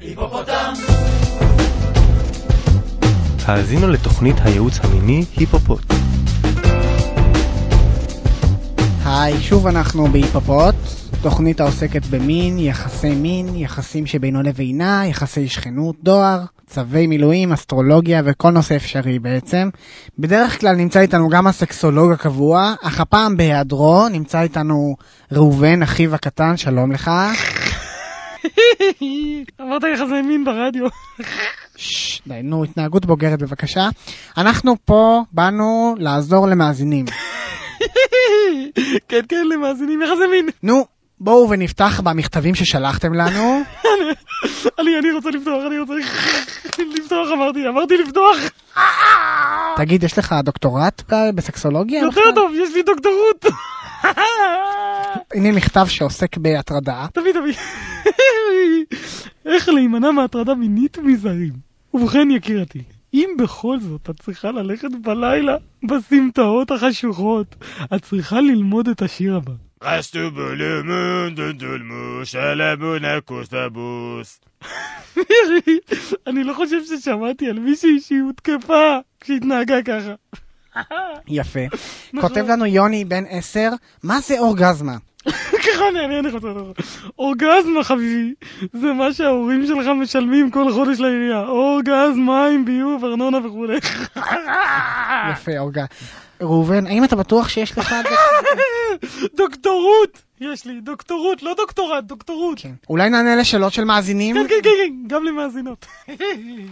היפופוטם! האזינו לתוכנית הייעוץ המיני היפופוט. היי, שוב אנחנו בהיפופוט, תוכנית העוסקת במין, יחסי מין, יחסים שבינו לבינה, יחסי שכנות, דואר, צווי מילואים, אסטרולוגיה וכל נושא אפשרי בעצם. בדרך כלל נמצא איתנו גם הסקסולוג הקבוע, אך הפעם בהיעדרו נמצא איתנו ראובן, אחיו הקטן, שלום לך. אמרת יחסי מין ברדיו. די, נו, התנהגות בוגרת בבקשה. אנחנו פה באנו לעזור למאזינים. כן, כן, למאזינים יחסי מין. נו, בואו ונפתח במכתבים ששלחתם לנו. אני, אני רוצה לפתוח, אני רוצה לפתוח, אמרתי, אמרתי לפתוח. תגיד, יש לך דוקטורט בסקסולוגיה? יותר טוב, יש לי דוקטורות. הנה מכתב שעוסק בהטרדה. תביא, תביא. איך להימנע מהטרדה מינית מזרים? ובכן, יקירתי, אם בכל זאת את צריכה ללכת בלילה בסמטאות החשוכות, את צריכה ללמוד את השיר הבא. Monde de mouche à la monacos babous. אני לא חושב ששמעתי על מישהי שהיא הותקפה כשהתנהגה ככה. יפה. נכון. כותב לנו יוני בן עשר, מה זה אורגזמה? ככה רוצה לדבר. אורגזמה חביבי, זה מה שההורים שלך משלמים כל חודש לעירייה. אורגז, מים, ביוב, ארנונה וכולי. יפה, אורגז. ראובן, האם אתה בטוח שיש לך... דוקטורות! יש לי דוקטורות, לא דוקטורט, דוקטורות. כן. אולי נענה לשאלות של מאזינים? כן, כן, כן, כן, גם למאזינות.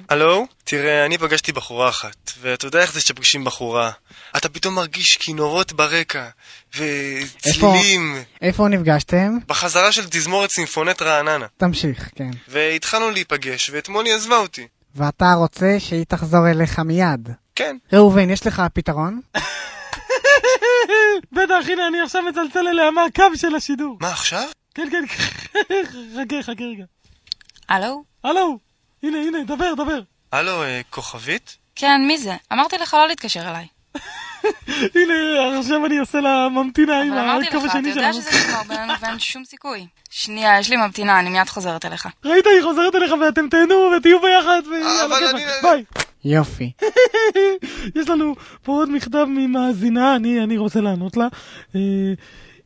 הלו? תראה, אני פגשתי בחורה אחת, ואתה יודע איך זה שפגשים בחורה. אתה פתאום מרגיש כינורות ברקע, וצלילים, איפה נפגשתם? בחזרה של תזמורת סימפונט רעננה. תמשיך, כן. והתחלנו להיפגש, ואתמול היא עזבה אותי. ואתה רוצה שהיא תחזור אליך מיד. כן. ראובן, יש לך פתרון? בטח, הנה, אני עכשיו מצלצל אליה מהקו של השידור. מה עכשיו? כן, כן, חכה, חכה רגע. הלו? הלו, הנה, הנה, דבר, דבר. הלו, אה, כוכבית? כן, מי זה? אמרתי לך לא להתקשר אליי. הנה, עכשיו אני עושה לה ממתינה עם אבל אמרתי הקו לך, אתה השני יודע שלנו. שזה נגמר בינינו ואין שום סיכוי. שנייה, יש לי ממתינה, אני מיד חוזרת אליך. ראית, היא חוזרת אליך ואתם תהנו ותהיו ביחד, ויאללה, אבל כיפאק. אני- ביי. יופי. יש לנו פה עוד מכתב ממאזינה, אני, אני רוצה לענות לה. אה,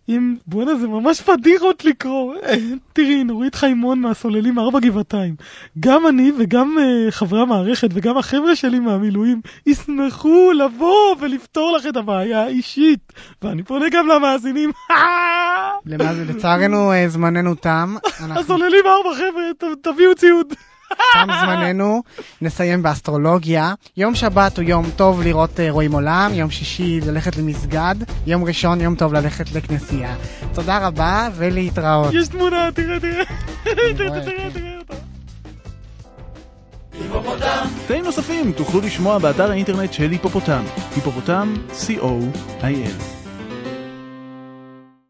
אם, בואנה זה ממש פדיחות לקרוא. אה, תראי, נורית חיימון מהסוללים ארבע גבעתיים. גם אני וגם אה, חברי המערכת וגם החבר'ה שלי מהמילואים ישמחו לבוא ולפתור לך את הבעיה האישית. ואני פונה גם למאזינים. למאז- לצערנו אה, זמננו תם. הסוללים ארבע חבר'ה, תביאו ציוד. תם זמננו, נסיים באסטרולוגיה. יום שבת הוא יום טוב לראות אה, רואים עולם, יום שישי ללכת למסגד, יום ראשון יום טוב ללכת לכנסייה. תודה רבה ולהתראות. יש תמונה, תראה, תראה. תראה, תראה, כן. תראה אותה. היפופוטם! תאים נוספים תוכלו לשמוע באתר האינטרנט של היפופוטם, היפופוטם, co.il.